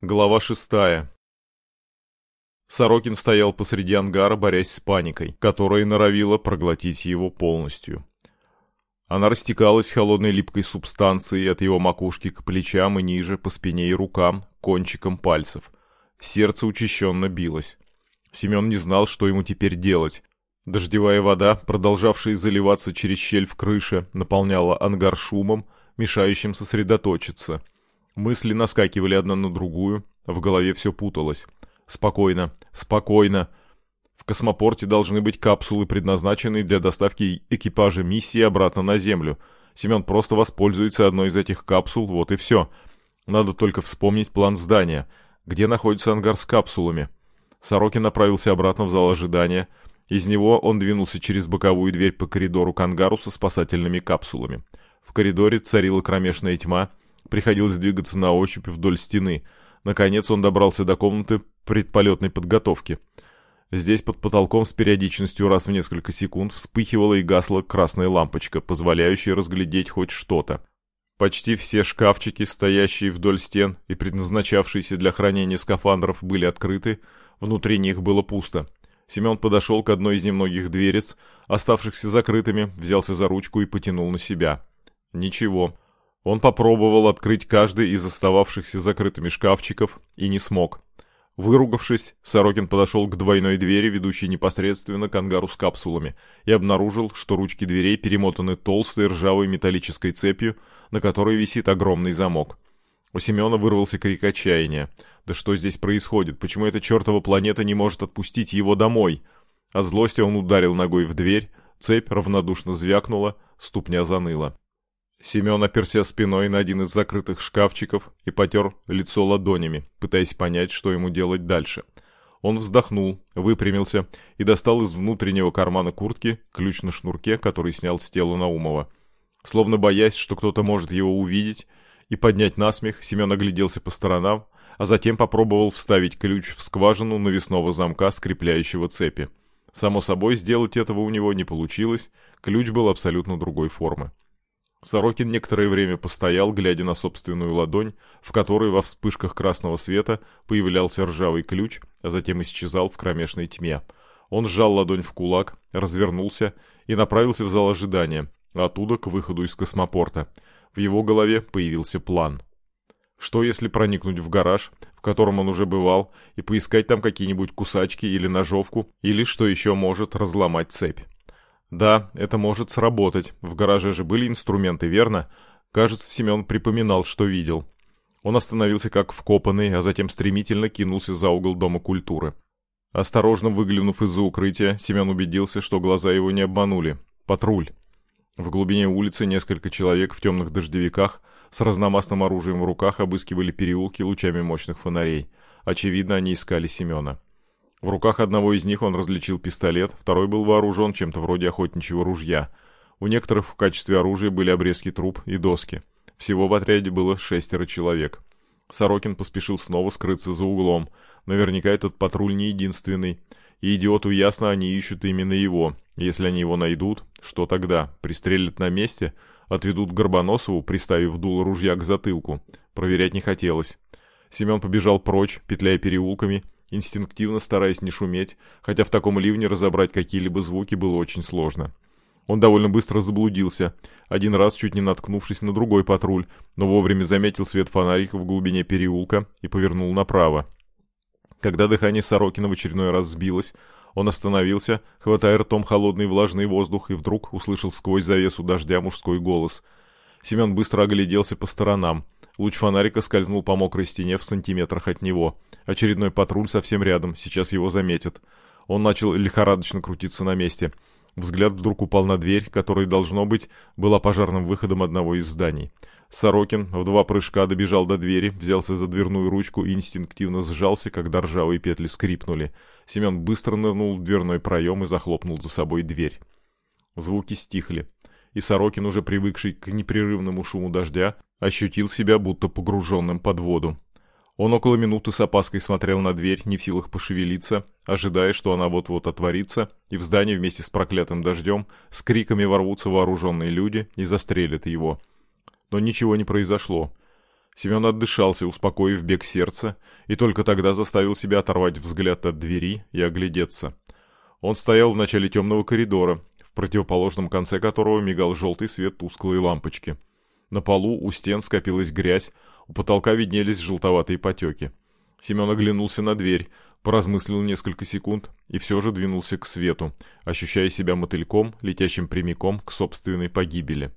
Глава шестая. Сорокин стоял посреди ангара, борясь с паникой, которая норовила проглотить его полностью. Она растекалась холодной липкой субстанцией от его макушки к плечам и ниже, по спине и рукам, кончиком пальцев. Сердце учащенно билось. Семен не знал, что ему теперь делать. Дождевая вода, продолжавшая заливаться через щель в крыше, наполняла ангар шумом, мешающим сосредоточиться — Мысли наскакивали одна на другую, в голове все путалось. Спокойно, спокойно. В космопорте должны быть капсулы, предназначенные для доставки экипажа миссии обратно на Землю. Семен просто воспользуется одной из этих капсул, вот и все. Надо только вспомнить план здания. Где находится ангар с капсулами? Сорокин направился обратно в зал ожидания. Из него он двинулся через боковую дверь по коридору к ангару со спасательными капсулами. В коридоре царила кромешная тьма, Приходилось двигаться на ощупь вдоль стены. Наконец он добрался до комнаты предполетной подготовки. Здесь под потолком с периодичностью раз в несколько секунд вспыхивала и гасла красная лампочка, позволяющая разглядеть хоть что-то. Почти все шкафчики, стоящие вдоль стен и предназначавшиеся для хранения скафандров, были открыты, внутри них было пусто. Семен подошел к одной из немногих дверец, оставшихся закрытыми, взялся за ручку и потянул на себя. Ничего. Он попробовал открыть каждый из остававшихся закрытыми шкафчиков и не смог. Выругавшись, Сорокин подошел к двойной двери, ведущей непосредственно к ангару с капсулами, и обнаружил, что ручки дверей перемотаны толстой ржавой металлической цепью, на которой висит огромный замок. У Семена вырвался крик отчаяния. «Да что здесь происходит? Почему эта чертова планета не может отпустить его домой?» От злости он ударил ногой в дверь, цепь равнодушно звякнула, ступня заныла. Семен оперся спиной на один из закрытых шкафчиков и потер лицо ладонями, пытаясь понять, что ему делать дальше. Он вздохнул, выпрямился и достал из внутреннего кармана куртки ключ на шнурке, который снял с тела Наумова. Словно боясь, что кто-то может его увидеть и поднять насмех, Семен огляделся по сторонам, а затем попробовал вставить ключ в скважину навесного замка, скрепляющего цепи. Само собой, сделать этого у него не получилось, ключ был абсолютно другой формы. Сорокин некоторое время постоял, глядя на собственную ладонь, в которой во вспышках красного света появлялся ржавый ключ, а затем исчезал в кромешной тьме. Он сжал ладонь в кулак, развернулся и направился в зал ожидания, оттуда к выходу из космопорта. В его голове появился план. Что если проникнуть в гараж, в котором он уже бывал, и поискать там какие-нибудь кусачки или ножовку, или, что еще может, разломать цепь? Да, это может сработать. В гараже же были инструменты, верно? Кажется, Семен припоминал, что видел. Он остановился как вкопанный, а затем стремительно кинулся за угол Дома культуры. Осторожно выглянув из-за укрытия, Семен убедился, что глаза его не обманули. Патруль. В глубине улицы несколько человек в темных дождевиках с разномастным оружием в руках обыскивали переулки лучами мощных фонарей. Очевидно, они искали Семена. В руках одного из них он различил пистолет, второй был вооружен чем-то вроде охотничьего ружья. У некоторых в качестве оружия были обрезки труб и доски. Всего в отряде было шестеро человек. Сорокин поспешил снова скрыться за углом. Наверняка этот патруль не единственный. И идиоту ясно, они ищут именно его. Если они его найдут, что тогда? Пристрелят на месте? Отведут к Горбоносову, приставив дуло ружья к затылку? Проверять не хотелось. Семен побежал прочь, петляя переулками, инстинктивно стараясь не шуметь, хотя в таком ливне разобрать какие-либо звуки было очень сложно. Он довольно быстро заблудился, один раз чуть не наткнувшись на другой патруль, но вовремя заметил свет фонарика в глубине переулка и повернул направо. Когда дыхание Сорокина в очередной раз сбилось, он остановился, хватая ртом холодный влажный воздух, и вдруг услышал сквозь завесу дождя мужской голос. Семен быстро огляделся по сторонам. Луч фонарика скользнул по мокрой стене в сантиметрах от него. Очередной патруль совсем рядом, сейчас его заметят. Он начал лихорадочно крутиться на месте. Взгляд вдруг упал на дверь, которая, должно быть, была пожарным выходом одного из зданий. Сорокин в два прыжка добежал до двери, взялся за дверную ручку и инстинктивно сжался, когда ржавые петли скрипнули. Семен быстро нырнул в дверной проем и захлопнул за собой дверь. Звуки стихли, и Сорокин, уже привыкший к непрерывному шуму дождя, ощутил себя будто погруженным под воду. Он около минуты с опаской смотрел на дверь, не в силах пошевелиться, ожидая, что она вот-вот отворится, и в здание вместе с проклятым дождем с криками ворвутся вооруженные люди и застрелят его. Но ничего не произошло. Семен отдышался, успокоив бег сердца, и только тогда заставил себя оторвать взгляд от двери и оглядеться. Он стоял в начале темного коридора, противоположном конце которого мигал желтый свет тусклой лампочки. На полу у стен скопилась грязь, у потолка виднелись желтоватые потеки. Семен оглянулся на дверь, поразмыслил несколько секунд и все же двинулся к свету, ощущая себя мотыльком, летящим прямиком к собственной погибели.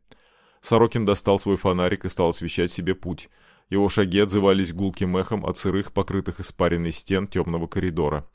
Сорокин достал свой фонарик и стал освещать себе путь. Его шаги отзывались гулким эхом от сырых, покрытых испаренной стен темного коридора.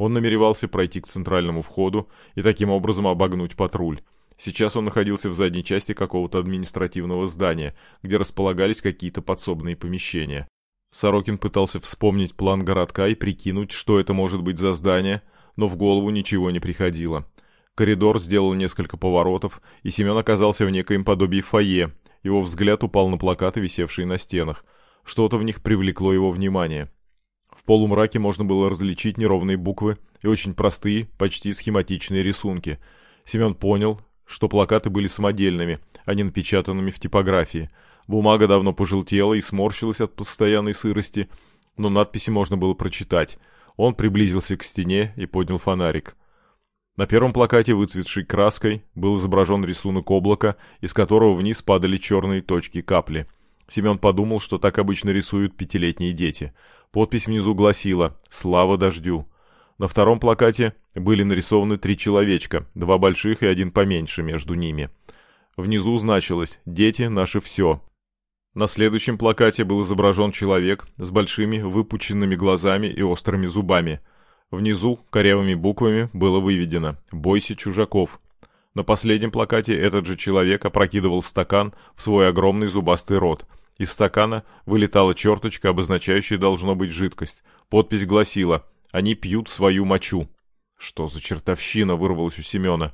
Он намеревался пройти к центральному входу и таким образом обогнуть патруль. Сейчас он находился в задней части какого-то административного здания, где располагались какие-то подсобные помещения. Сорокин пытался вспомнить план городка и прикинуть, что это может быть за здание, но в голову ничего не приходило. Коридор сделал несколько поворотов, и Семен оказался в некоем подобии фойе. Его взгляд упал на плакаты, висевшие на стенах. Что-то в них привлекло его внимание. В полумраке можно было различить неровные буквы и очень простые, почти схематичные рисунки. Семен понял, что плакаты были самодельными, а не напечатанными в типографии. Бумага давно пожелтела и сморщилась от постоянной сырости, но надписи можно было прочитать. Он приблизился к стене и поднял фонарик. На первом плакате, выцветшей краской, был изображен рисунок облака, из которого вниз падали черные точки капли. Семен подумал, что так обычно рисуют пятилетние дети. Подпись внизу гласила «Слава дождю». На втором плакате были нарисованы три человечка, два больших и один поменьше между ними. Внизу значилось «Дети – наше все». На следующем плакате был изображен человек с большими выпученными глазами и острыми зубами. Внизу корявыми буквами было выведено «Бойся чужаков». На последнем плакате этот же человек опрокидывал стакан в свой огромный зубастый рот – из стакана вылетала черточка, обозначающая должно быть жидкость. Подпись гласила «Они пьют свою мочу». Что за чертовщина вырвалась у Семена?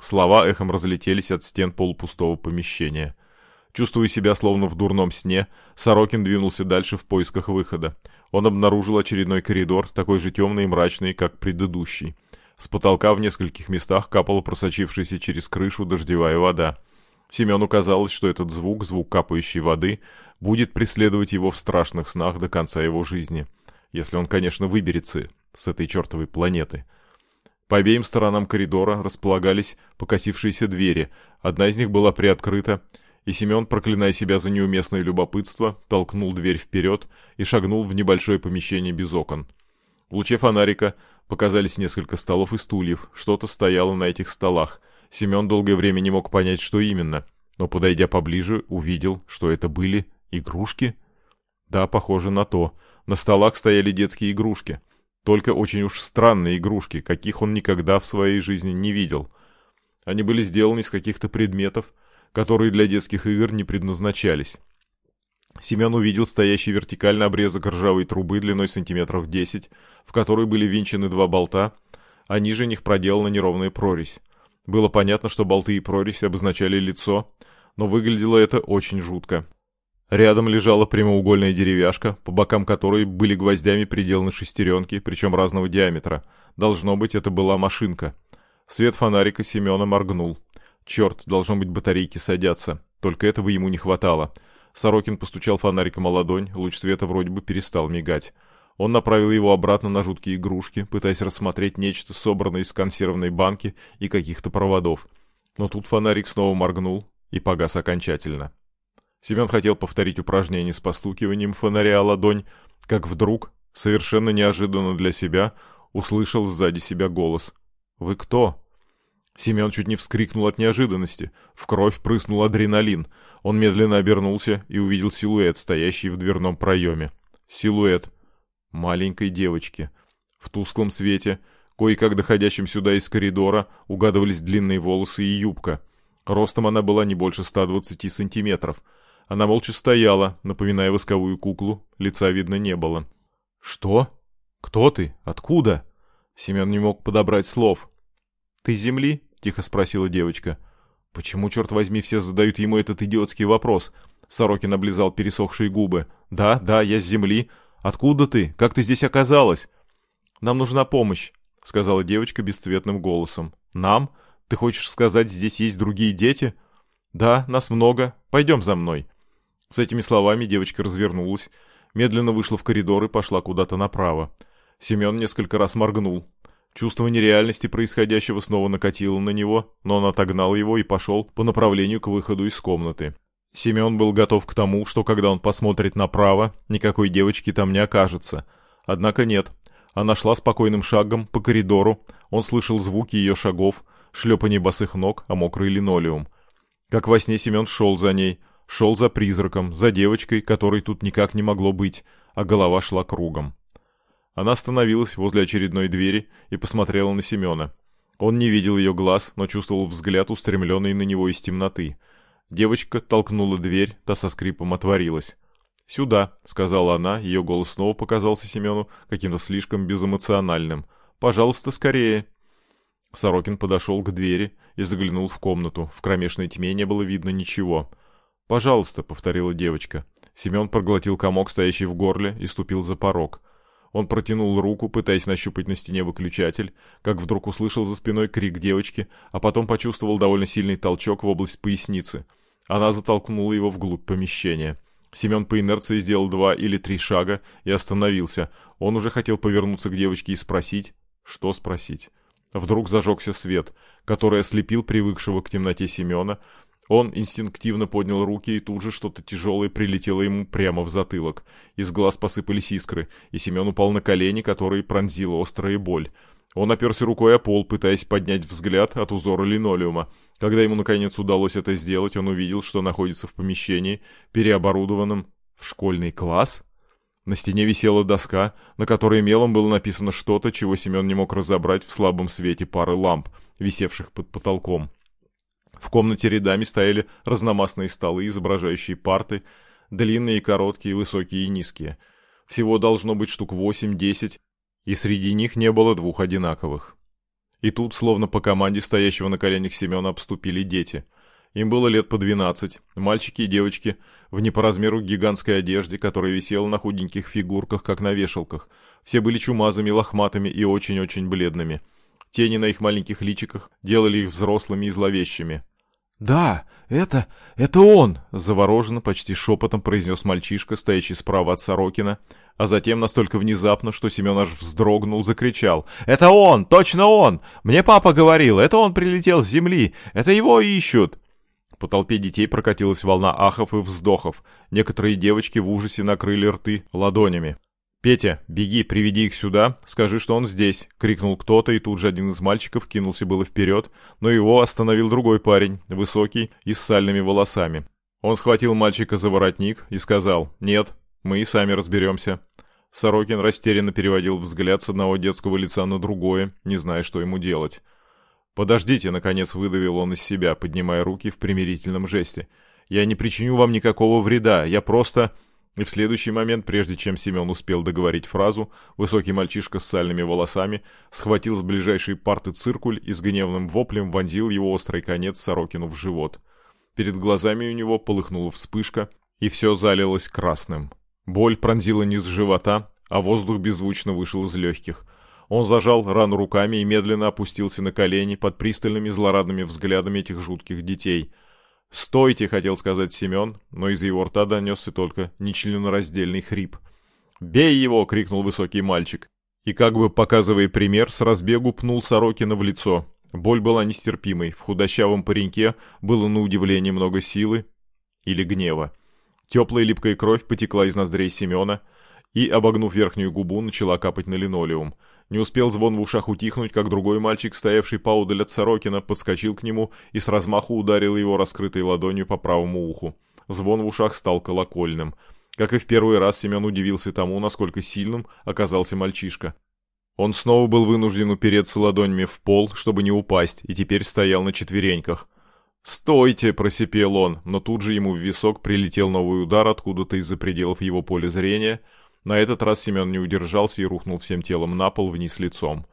Слова эхом разлетелись от стен полупустого помещения. Чувствуя себя словно в дурном сне, Сорокин двинулся дальше в поисках выхода. Он обнаружил очередной коридор, такой же темный и мрачный, как предыдущий. С потолка в нескольких местах капала просочившаяся через крышу дождевая вода. Семену казалось, что этот звук, звук капающей воды, будет преследовать его в страшных снах до конца его жизни. Если он, конечно, выберется с этой чертовой планеты. По обеим сторонам коридора располагались покосившиеся двери. Одна из них была приоткрыта, и Семен, проклиная себя за неуместное любопытство, толкнул дверь вперед и шагнул в небольшое помещение без окон. В луче фонарика показались несколько столов и стульев, что-то стояло на этих столах — Семен долгое время не мог понять, что именно, но, подойдя поближе, увидел, что это были игрушки. Да, похоже на то. На столах стояли детские игрушки. Только очень уж странные игрушки, каких он никогда в своей жизни не видел. Они были сделаны из каких-то предметов, которые для детских игр не предназначались. Семен увидел стоящий вертикально обрезок ржавой трубы длиной сантиметров 10, в которой были винчены два болта, а ниже них проделана неровная прорезь. Было понятно, что болты и прорезь обозначали лицо, но выглядело это очень жутко. Рядом лежала прямоугольная деревяшка, по бокам которой были гвоздями приделаны шестеренки, причем разного диаметра. Должно быть, это была машинка. Свет фонарика Семена моргнул. Черт, должно быть, батарейки садятся. Только этого ему не хватало. Сорокин постучал фонариком о ладонь, луч света вроде бы перестал мигать. Он направил его обратно на жуткие игрушки, пытаясь рассмотреть нечто, собранное из консервной банки и каких-то проводов. Но тут фонарик снова моргнул и погас окончательно. Семен хотел повторить упражнение с постукиванием фонаря о ладонь, как вдруг, совершенно неожиданно для себя, услышал сзади себя голос. «Вы кто?» Семен чуть не вскрикнул от неожиданности. В кровь прыснул адреналин. Он медленно обернулся и увидел силуэт, стоящий в дверном проеме. Силуэт маленькой девочки. В тусклом свете, кое-как доходящим сюда из коридора, угадывались длинные волосы и юбка. Ростом она была не больше 120 сантиметров. Она молча стояла, напоминая восковую куклу, лица видно не было. «Что? Кто ты? Откуда?» Семен не мог подобрать слов. «Ты земли?» — тихо спросила девочка. «Почему, черт возьми, все задают ему этот идиотский вопрос?» Сорокин облизал пересохшие губы. «Да, да, я с земли. «Откуда ты? Как ты здесь оказалась?» «Нам нужна помощь», — сказала девочка бесцветным голосом. «Нам? Ты хочешь сказать, здесь есть другие дети?» «Да, нас много. Пойдем за мной». С этими словами девочка развернулась, медленно вышла в коридор и пошла куда-то направо. Семен несколько раз моргнул. Чувство нереальности происходящего снова накатило на него, но он отогнал его и пошел по направлению к выходу из комнаты. Семен был готов к тому, что когда он посмотрит направо, никакой девочки там не окажется. Однако нет. Она шла спокойным шагом по коридору, он слышал звуки ее шагов, шлепанье босых ног, а мокрый линолеум. Как во сне Семен шел за ней, шел за призраком, за девочкой, которой тут никак не могло быть, а голова шла кругом. Она остановилась возле очередной двери и посмотрела на Семена. Он не видел ее глаз, но чувствовал взгляд, устремленный на него из темноты. Девочка толкнула дверь, та со скрипом отворилась. «Сюда», — сказала она, ее голос снова показался Семену каким-то слишком безэмоциональным. «Пожалуйста, скорее». Сорокин подошел к двери и заглянул в комнату. В кромешной тьме не было видно ничего. «Пожалуйста», — повторила девочка. Семен проглотил комок, стоящий в горле, и ступил за порог. Он протянул руку, пытаясь нащупать на стене выключатель, как вдруг услышал за спиной крик девочки, а потом почувствовал довольно сильный толчок в область поясницы. Она затолкнула его вглубь помещения. Семен по инерции сделал два или три шага и остановился. Он уже хотел повернуться к девочке и спросить... Что спросить? Вдруг зажегся свет, который ослепил привыкшего к темноте Семена, он инстинктивно поднял руки, и тут же что-то тяжелое прилетело ему прямо в затылок. Из глаз посыпались искры, и Семен упал на колени, которые пронзила острая боль. Он оперся рукой о пол, пытаясь поднять взгляд от узора линолеума. Когда ему наконец удалось это сделать, он увидел, что находится в помещении, переоборудованном в школьный класс. На стене висела доска, на которой мелом было написано что-то, чего Семен не мог разобрать в слабом свете пары ламп, висевших под потолком. В комнате рядами стояли разномастные столы, изображающие парты, длинные и короткие, высокие и низкие. Всего должно быть штук восемь-десять, и среди них не было двух одинаковых. И тут, словно по команде стоящего на коленях Семена, обступили дети. Им было лет по двенадцать, мальчики и девочки, в не по размеру гигантской одежде, которая висела на худеньких фигурках, как на вешалках. Все были чумазами, лохматыми и очень-очень бледными. Тени на их маленьких личиках делали их взрослыми и зловещими. «Да, это... это он!» — завороженно, почти шепотом произнес мальчишка, стоящий справа от Сорокина, а затем настолько внезапно, что Семен аж вздрогнул, закричал. «Это он! Точно он! Мне папа говорил, это он прилетел с земли! Это его ищут!» По толпе детей прокатилась волна ахов и вздохов. Некоторые девочки в ужасе накрыли рты ладонями. «Петя, беги, приведи их сюда, скажи, что он здесь!» — крикнул кто-то, и тут же один из мальчиков кинулся было вперед, но его остановил другой парень, высокий и с сальными волосами. Он схватил мальчика за воротник и сказал «Нет, мы и сами разберемся». Сорокин растерянно переводил взгляд с одного детского лица на другое, не зная, что ему делать. «Подождите», — наконец выдавил он из себя, поднимая руки в примирительном жесте. «Я не причиню вам никакого вреда, я просто...» И в следующий момент, прежде чем Семен успел договорить фразу, высокий мальчишка с сальными волосами схватил с ближайшей парты циркуль и с гневным воплем вонзил его острый конец Сорокину в живот. Перед глазами у него полыхнула вспышка, и все залилось красным. Боль пронзила низ живота, а воздух беззвучно вышел из легких. Он зажал рану руками и медленно опустился на колени под пристальными злорадными взглядами этих жутких детей — «Стойте!» — хотел сказать Семен, но из его рта донесся только нечленораздельный хрип. «Бей его!» — крикнул высокий мальчик. И как бы показывая пример, с разбегу пнул Сорокина в лицо. Боль была нестерпимой, в худощавом пареньке было на удивление много силы или гнева. Теплая липкая кровь потекла из ноздрей Семена и, обогнув верхнюю губу, начала капать на линолеум. Не успел звон в ушах утихнуть, как другой мальчик, стоявший поудаль от Сорокина, подскочил к нему и с размаху ударил его раскрытой ладонью по правому уху. Звон в ушах стал колокольным. Как и в первый раз, Семен удивился тому, насколько сильным оказался мальчишка. Он снова был вынужден упереться ладонями в пол, чтобы не упасть, и теперь стоял на четвереньках. «Стойте!» — просипел он, но тут же ему в висок прилетел новый удар откуда-то из-за пределов его поля зрения — на этот раз Семен не удержался и рухнул всем телом на пол вниз лицом.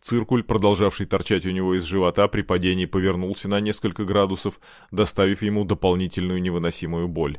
Циркуль, продолжавший торчать у него из живота, при падении повернулся на несколько градусов, доставив ему дополнительную невыносимую боль.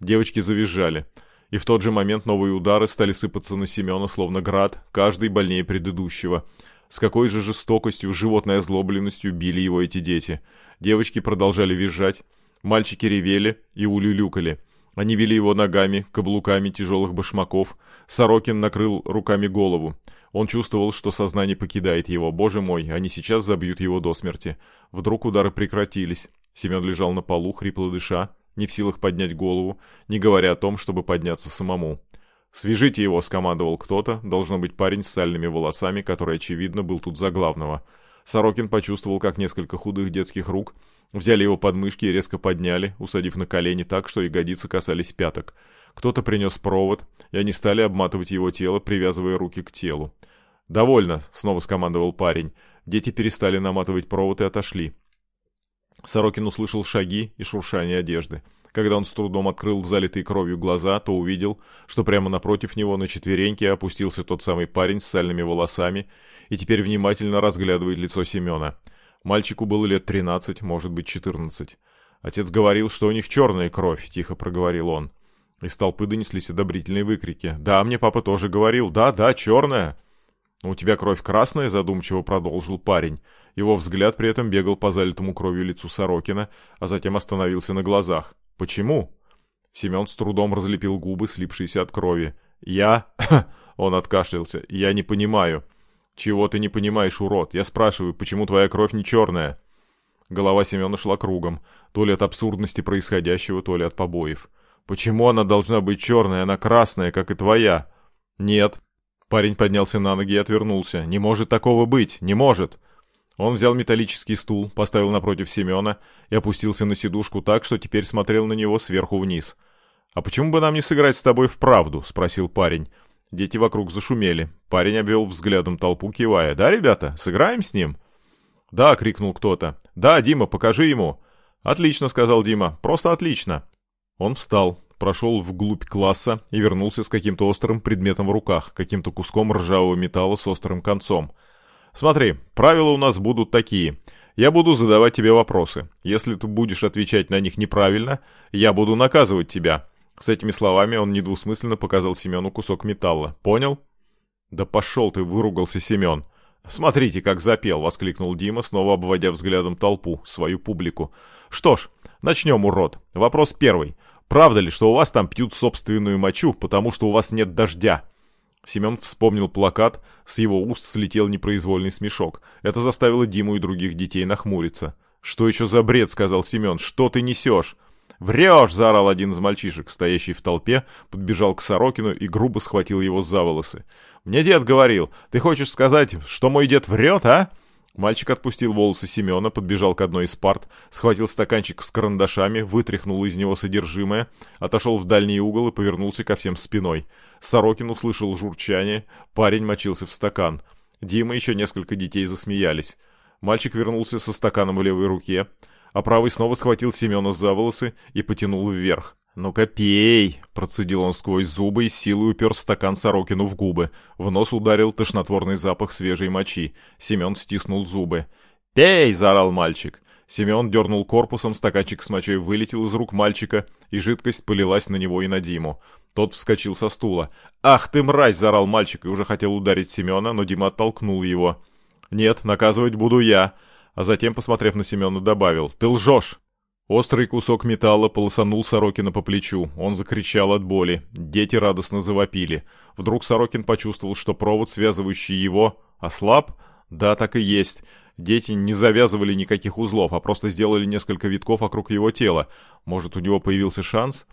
Девочки завизжали. И в тот же момент новые удары стали сыпаться на Семена, словно град, каждый больнее предыдущего. С какой же жестокостью, животной озлобленностью били его эти дети. Девочки продолжали визжать, мальчики ревели и улюлюкали. Они били его ногами, каблуками тяжелых башмаков. Сорокин накрыл руками голову. Он чувствовал, что сознание покидает его. Боже мой, они сейчас забьют его до смерти. Вдруг удары прекратились. Семен лежал на полу, хрипло дыша, не в силах поднять голову, не говоря о том, чтобы подняться самому. «Свяжите его», — скомандовал кто-то, должно быть парень с сальными волосами, который, очевидно, был тут за главного. Сорокин почувствовал, как несколько худых детских рук взяли его подмышки и резко подняли, усадив на колени так, что ягодицы касались пяток. Кто-то принес провод, и они стали обматывать его тело, привязывая руки к телу. «Довольно», — снова скомандовал парень. Дети перестали наматывать провод и отошли. Сорокин услышал шаги и шуршание одежды. Когда он с трудом открыл залитые кровью глаза, то увидел, что прямо напротив него на четвереньке опустился тот самый парень с сальными волосами и теперь внимательно разглядывает лицо Семена. Мальчику было лет тринадцать, может быть, четырнадцать. Отец говорил, что у них черная кровь, тихо проговорил он. Из толпы донеслись одобрительные выкрики. «Да, мне папа тоже говорил. Да, да, черная!» «У тебя кровь красная?» — задумчиво продолжил парень. Его взгляд при этом бегал по залитому кровью лицу Сорокина, а затем остановился на глазах. «Почему?» Семен с трудом разлепил губы, слипшиеся от крови. «Я...» — он откашлялся. «Я не понимаю». «Чего ты не понимаешь, урод? Я спрашиваю, почему твоя кровь не черная?» Голова Семена шла кругом, то ли от абсурдности происходящего, то ли от побоев. «Почему она должна быть черная, она красная, как и твоя?» «Нет». Парень поднялся на ноги и отвернулся. «Не может такого быть! Не может!» Он взял металлический стул, поставил напротив Семена и опустился на сидушку так, что теперь смотрел на него сверху вниз. «А почему бы нам не сыграть с тобой в правду?» — спросил парень. Дети вокруг зашумели. Парень обвел взглядом толпу, кивая. «Да, ребята, сыграем с ним?» «Да!» — крикнул кто-то. «Да, Дима, покажи ему!» «Отлично!» — сказал Дима. «Просто отлично!» Он встал, прошел вглубь класса и вернулся с каким-то острым предметом в руках, каким-то куском ржавого металла с острым концом. Смотри, правила у нас будут такие. Я буду задавать тебе вопросы. Если ты будешь отвечать на них неправильно, я буду наказывать тебя. С этими словами он недвусмысленно показал Семену кусок металла. Понял? Да пошел ты, выругался Семен. «Смотрите, как запел!» — воскликнул Дима, снова обводя взглядом толпу, свою публику. «Что ж, начнем, урод. Вопрос первый. Правда ли, что у вас там пьют собственную мочу, потому что у вас нет дождя?» Семен вспомнил плакат, с его уст слетел непроизвольный смешок. Это заставило Диму и других детей нахмуриться. «Что еще за бред?» — сказал Семен. «Что ты несешь?» «Врешь!» — заорал один из мальчишек, стоящий в толпе, подбежал к Сорокину и грубо схватил его за волосы. «Мне дед говорил. Ты хочешь сказать, что мой дед врет, а?» Мальчик отпустил волосы Семена, подбежал к одной из парт, схватил стаканчик с карандашами, вытряхнул из него содержимое, отошел в дальний угол и повернулся ко всем спиной. Сорокин услышал журчание, парень мочился в стакан. Дима и еще несколько детей засмеялись. Мальчик вернулся со стаканом в левой руке, а правый снова схватил Семена за волосы и потянул вверх. «Ну-ка, пей!» — процедил он сквозь зубы и силой упер стакан Сорокину в губы. В нос ударил тошнотворный запах свежей мочи. Семен стиснул зубы. «Пей!» — заорал мальчик. Семен дернул корпусом, стаканчик с мочой вылетел из рук мальчика, и жидкость полилась на него и на Диму. Тот вскочил со стула. «Ах ты, мразь!» — заорал мальчик и уже хотел ударить Семена, но Дима оттолкнул его. «Нет, наказывать буду я!» А затем, посмотрев на Семена, добавил. «Ты лжешь!» Острый кусок металла полосанул Сорокина по плечу. Он закричал от боли. Дети радостно завопили. Вдруг Сорокин почувствовал, что провод, связывающий его, ослаб? Да, так и есть. Дети не завязывали никаких узлов, а просто сделали несколько витков вокруг его тела. Может, у него появился шанс?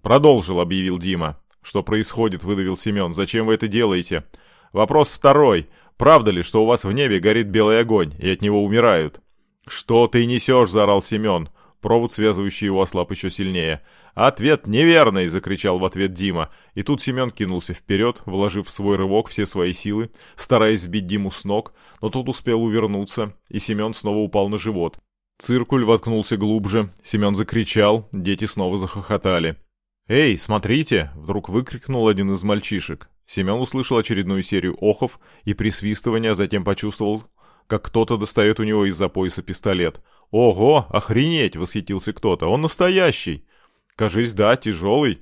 «Продолжил», — объявил Дима. «Что происходит?» — выдавил Семен. «Зачем вы это делаете?» «Вопрос второй. Правда ли, что у вас в небе горит белый огонь, и от него умирают?» «Что ты несешь?» — заорал Семен. Провод, связывающий его, ослаб еще сильнее. «Ответ неверный!» — закричал в ответ Дима. И тут Семен кинулся вперед, вложив в свой рывок все свои силы, стараясь сбить Диму с ног, но тот успел увернуться, и Семен снова упал на живот. Циркуль воткнулся глубже, Семен закричал, дети снова захохотали. «Эй, смотрите!» — вдруг выкрикнул один из мальчишек. Семен услышал очередную серию охов и присвистывания, а затем почувствовал, как кто-то достает у него из-за пояса пистолет. «Ого, охренеть!» — восхитился кто-то. «Он настоящий!» «Кажись, да, тяжелый!»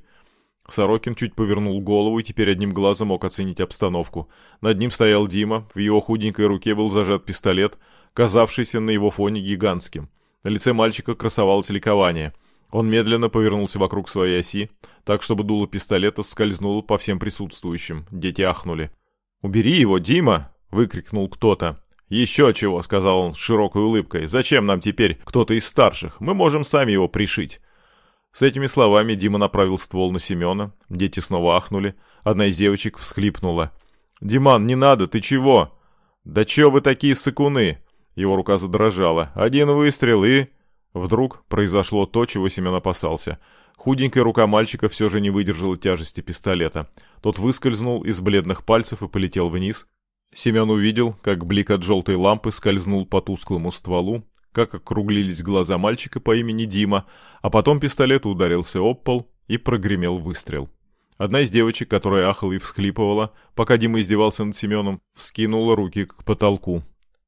Сорокин чуть повернул голову и теперь одним глазом мог оценить обстановку. Над ним стоял Дима, в его худенькой руке был зажат пистолет, казавшийся на его фоне гигантским. На лице мальчика красовалось ликование. Он медленно повернулся вокруг своей оси, так, чтобы дуло пистолета скользнуло по всем присутствующим. Дети ахнули. «Убери его, Дима!» — выкрикнул кто-то. «Еще чего», — сказал он с широкой улыбкой. «Зачем нам теперь кто-то из старших? Мы можем сами его пришить». С этими словами Дима направил ствол на Семена. Дети снова ахнули. Одна из девочек всхлипнула. «Диман, не надо, ты чего?» «Да чё вы такие сыкуны?» Его рука задрожала. «Один выстрел и...» Вдруг произошло то, чего Семен опасался. Худенькая рука мальчика все же не выдержала тяжести пистолета. Тот выскользнул из бледных пальцев и полетел вниз. Семен увидел, как блик от желтой лампы скользнул по тусклому стволу, как округлились глаза мальчика по имени Дима, а потом пистолет ударился об пол и прогремел выстрел. Одна из девочек, которая ахала и всхлипывала, пока Дима издевался над Семеном, вскинула руки к потолку.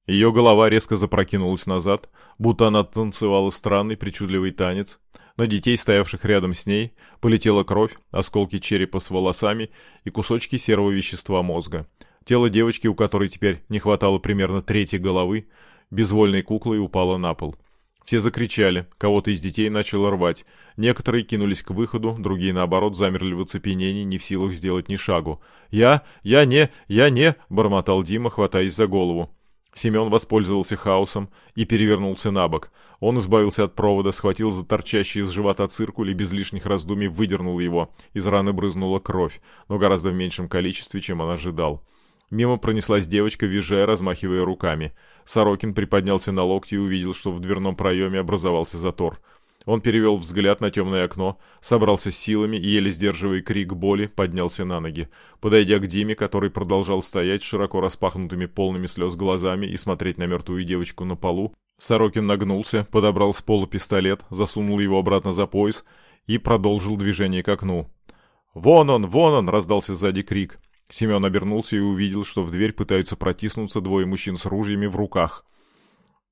Ее голова резко запрокинулась назад, будто она танцевала странный причудливый танец. На детей, стоявших рядом с ней, полетела кровь, осколки черепа с волосами и кусочки серого вещества мозга. Тело девочки, у которой теперь не хватало примерно трети головы, безвольной куклой упало на пол. Все закричали, кого-то из детей начало рвать. Некоторые кинулись к выходу, другие, наоборот, замерли в оцепенении, не в силах сделать ни шагу. «Я... я не... я не...» — бормотал Дима, хватаясь за голову. Семен воспользовался хаосом и перевернулся на бок. Он избавился от провода, схватил за торчащий из живота циркуль и без лишних раздумий выдернул его. Из раны брызнула кровь, но гораздо в меньшем количестве, чем он ожидал. Мимо пронеслась девочка, визжая, размахивая руками. Сорокин приподнялся на локти и увидел, что в дверном проеме образовался затор. Он перевел взгляд на темное окно, собрался силами и, еле сдерживая крик боли, поднялся на ноги. Подойдя к Диме, который продолжал стоять широко распахнутыми полными слез глазами и смотреть на мертвую девочку на полу, Сорокин нагнулся, подобрал с пола пистолет, засунул его обратно за пояс и продолжил движение к окну. «Вон он, вон он!» — раздался сзади крик. Семен обернулся и увидел, что в дверь пытаются протиснуться двое мужчин с ружьями в руках —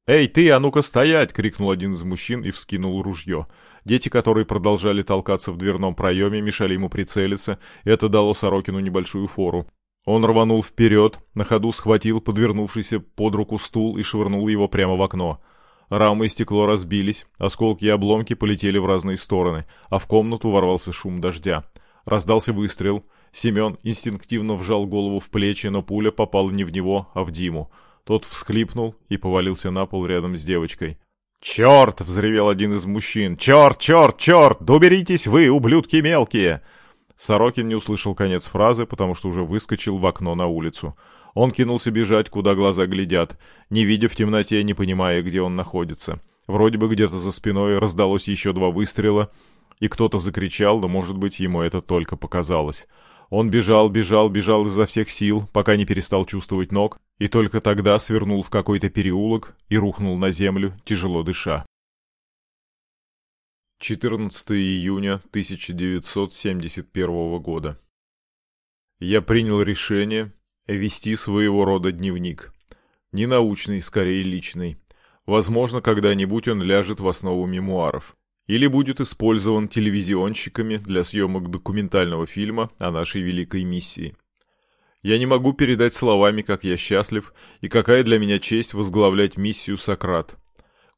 «Эй, ты, а ну-ка стоять!» — крикнул один из мужчин и вскинул ружье. Дети, которые продолжали толкаться в дверном проеме, мешали ему прицелиться, и это дало Сорокину небольшую фору. Он рванул вперед, на ходу схватил подвернувшийся под руку стул и швырнул его прямо в окно. Рамы и стекло разбились, осколки и обломки полетели в разные стороны, а в комнату ворвался шум дождя. Раздался выстрел. Семен инстинктивно вжал голову в плечи, но пуля попала не в него, а в Диму. Тот всхлипнул и повалился на пол рядом с девочкой. «Черт!» — взревел один из мужчин. «Черт, черт, черт! Да уберитесь вы, ублюдки мелкие!» Сорокин не услышал конец фразы, потому что уже выскочил в окно на улицу. Он кинулся бежать, куда глаза глядят, не видя в темноте, не понимая, где он находится. Вроде бы где-то за спиной раздалось еще два выстрела, и кто-то закричал, но, может быть, ему это только показалось. Он бежал, бежал, бежал изо всех сил, пока не перестал чувствовать ног, и только тогда свернул в какой-то переулок и рухнул на землю, тяжело дыша. 14 июня 1971 года. Я принял решение вести своего рода дневник. Не научный, скорее личный. Возможно, когда-нибудь он ляжет в основу мемуаров или будет использован телевизионщиками для съемок документального фильма о нашей великой миссии. Я не могу передать словами, как я счастлив и какая для меня честь возглавлять миссию «Сократ».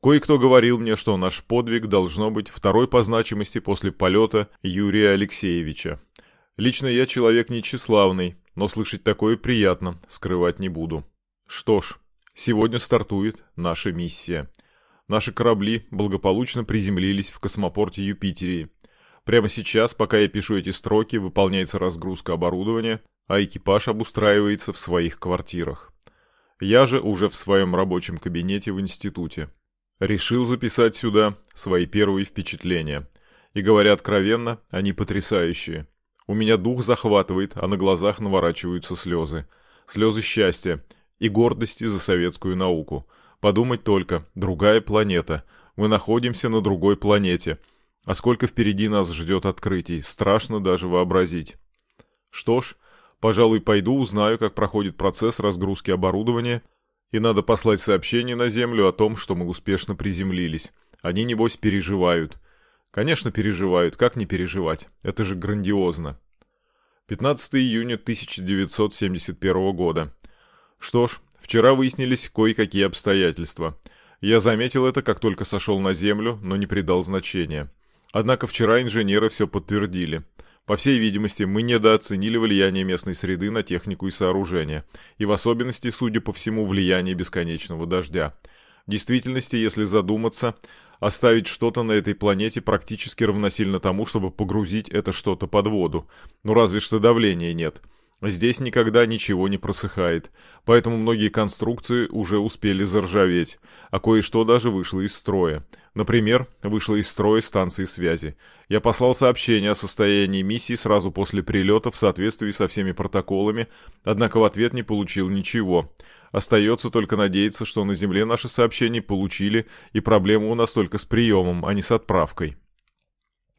Кое-кто говорил мне, что наш подвиг должно быть второй по значимости после полета Юрия Алексеевича. Лично я человек не тщеславный, но слышать такое приятно, скрывать не буду. Что ж, сегодня стартует наша миссия – Наши корабли благополучно приземлились в космопорте Юпитерии. Прямо сейчас, пока я пишу эти строки, выполняется разгрузка оборудования, а экипаж обустраивается в своих квартирах. Я же уже в своем рабочем кабинете в институте. Решил записать сюда свои первые впечатления. И говоря откровенно, они потрясающие. У меня дух захватывает, а на глазах наворачиваются слезы. Слезы счастья и гордости за советскую науку – Подумать только, другая планета. Мы находимся на другой планете. А сколько впереди нас ждет открытий, страшно даже вообразить. Что ж, пожалуй, пойду узнаю, как проходит процесс разгрузки оборудования, и надо послать сообщение на Землю о том, что мы успешно приземлились. Они, небось, переживают. Конечно, переживают, как не переживать? Это же грандиозно. 15 июня 1971 года. Что ж, Вчера выяснились кое-какие обстоятельства. Я заметил это, как только сошел на землю, но не придал значения. Однако вчера инженеры все подтвердили. По всей видимости, мы недооценили влияние местной среды на технику и сооружения, и в особенности, судя по всему, влияние бесконечного дождя. В действительности, если задуматься, оставить что-то на этой планете практически равносильно тому, чтобы погрузить это что-то под воду. Ну разве что давления нет. Здесь никогда ничего не просыхает, поэтому многие конструкции уже успели заржаветь, а кое-что даже вышло из строя. Например, вышло из строя станции связи. Я послал сообщение о состоянии миссии сразу после прилета в соответствии со всеми протоколами, однако в ответ не получил ничего. Остается только надеяться, что на Земле наши сообщения получили, и проблема у нас только с приемом, а не с отправкой.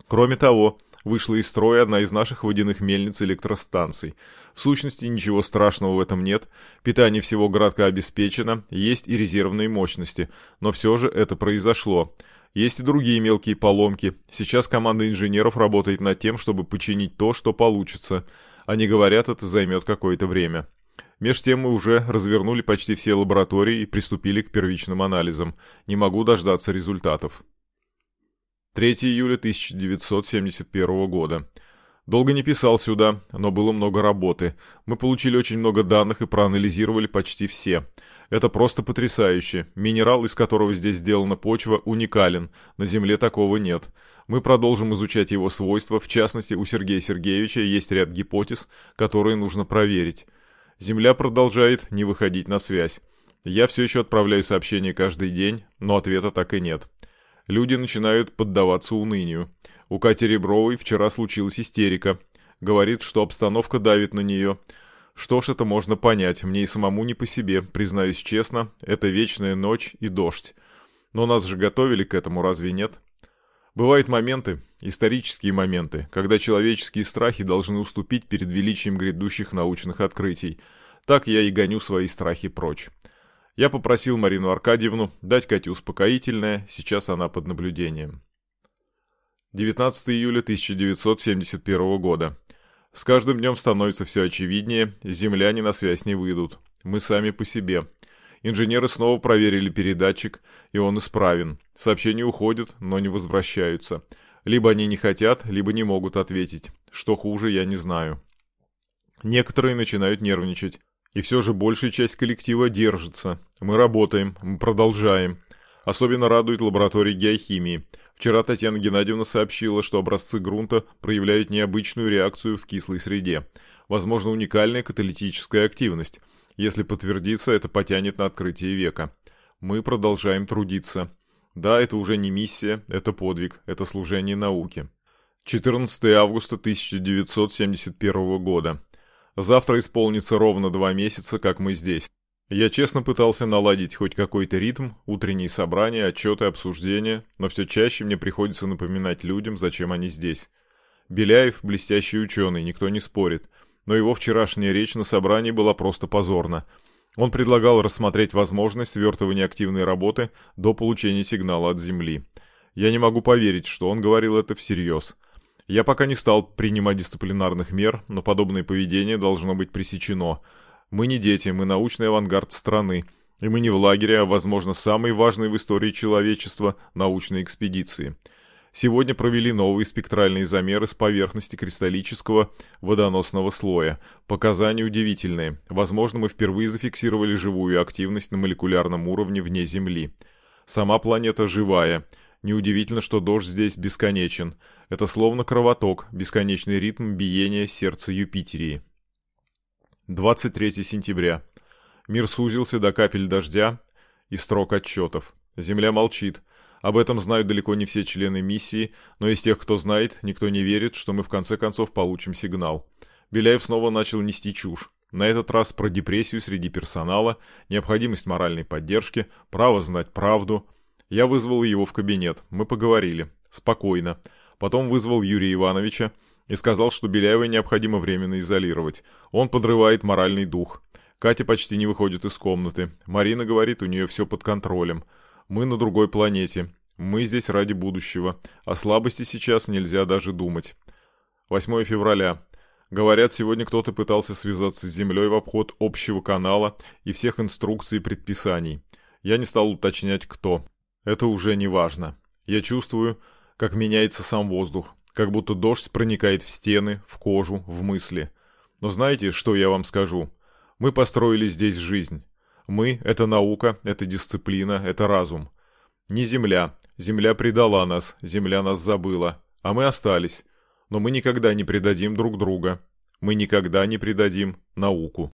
Кроме того, вышла из строя одна из наших водяных мельниц электростанций. В сущности, ничего страшного в этом нет, питание всего городка обеспечено, есть и резервные мощности, но все же это произошло. Есть и другие мелкие поломки. Сейчас команда инженеров работает над тем, чтобы починить то, что получится. Они говорят, это займет какое-то время. Меж тем мы уже развернули почти все лаборатории и приступили к первичным анализам. Не могу дождаться результатов. 3 июля 1971 года. Долго не писал сюда, но было много работы. Мы получили очень много данных и проанализировали почти все. Это просто потрясающе. Минерал, из которого здесь сделана почва, уникален. На Земле такого нет. Мы продолжим изучать его свойства. В частности, у Сергея Сергеевича есть ряд гипотез, которые нужно проверить. Земля продолжает не выходить на связь. Я все еще отправляю сообщения каждый день, но ответа так и нет. Люди начинают поддаваться унынию. У Кати Ребровой вчера случилась истерика. Говорит, что обстановка давит на нее. Что ж, это можно понять, мне и самому не по себе, признаюсь честно, это вечная ночь и дождь. Но нас же готовили к этому, разве нет? Бывают моменты, исторические моменты, когда человеческие страхи должны уступить перед величием грядущих научных открытий. Так я и гоню свои страхи прочь. Я попросил Марину Аркадьевну дать Кате успокоительное, сейчас она под наблюдением. 19 июля 1971 года. С каждым днем становится все очевиднее, земляне на связь не выйдут. Мы сами по себе. Инженеры снова проверили передатчик, и он исправен. Сообщения уходят, но не возвращаются. Либо они не хотят, либо не могут ответить. Что хуже, я не знаю. Некоторые начинают нервничать. И все же большая часть коллектива держится. Мы работаем, мы продолжаем. Особенно радует лаборатория геохимии. Вчера Татьяна Геннадьевна сообщила, что образцы грунта проявляют необычную реакцию в кислой среде. Возможно, уникальная каталитическая активность – если подтвердится, это потянет на открытие века. Мы продолжаем трудиться. Да, это уже не миссия, это подвиг, это служение науке. 14 августа 1971 года. Завтра исполнится ровно два месяца, как мы здесь. Я честно пытался наладить хоть какой-то ритм, утренние собрания, отчеты, обсуждения, но все чаще мне приходится напоминать людям, зачем они здесь. Беляев – блестящий ученый, никто не спорит но его вчерашняя речь на собрании была просто позорна. Он предлагал рассмотреть возможность свертывания активной работы до получения сигнала от Земли. Я не могу поверить, что он говорил это всерьез. Я пока не стал принимать дисциплинарных мер, но подобное поведение должно быть пресечено. Мы не дети, мы научный авангард страны, и мы не в лагере, а, возможно, самой важной в истории человечества научной экспедиции – Сегодня провели новые спектральные замеры с поверхности кристаллического водоносного слоя. Показания удивительные. Возможно, мы впервые зафиксировали живую активность на молекулярном уровне вне Земли. Сама планета живая. Неудивительно, что дождь здесь бесконечен. Это словно кровоток, бесконечный ритм биения сердца Юпитерии. 23 сентября. Мир сузился до капель дождя и строк отчетов. Земля молчит. Об этом знают далеко не все члены миссии, но из тех, кто знает, никто не верит, что мы в конце концов получим сигнал. Беляев снова начал нести чушь. На этот раз про депрессию среди персонала, необходимость моральной поддержки, право знать правду. Я вызвал его в кабинет. Мы поговорили. Спокойно. Потом вызвал Юрия Ивановича и сказал, что Беляева необходимо временно изолировать. Он подрывает моральный дух. Катя почти не выходит из комнаты. Марина говорит, у нее все под контролем. Мы на другой планете. Мы здесь ради будущего. О слабости сейчас нельзя даже думать. 8 февраля. Говорят, сегодня кто-то пытался связаться с Землей в обход общего канала и всех инструкций и предписаний. Я не стал уточнять, кто. Это уже не важно. Я чувствую, как меняется сам воздух, как будто дождь проникает в стены, в кожу, в мысли. Но знаете, что я вам скажу? Мы построили здесь жизнь. Мы — это наука, это дисциплина, это разум. Не земля. Земля предала нас, земля нас забыла. А мы остались. Но мы никогда не предадим друг друга. Мы никогда не предадим науку.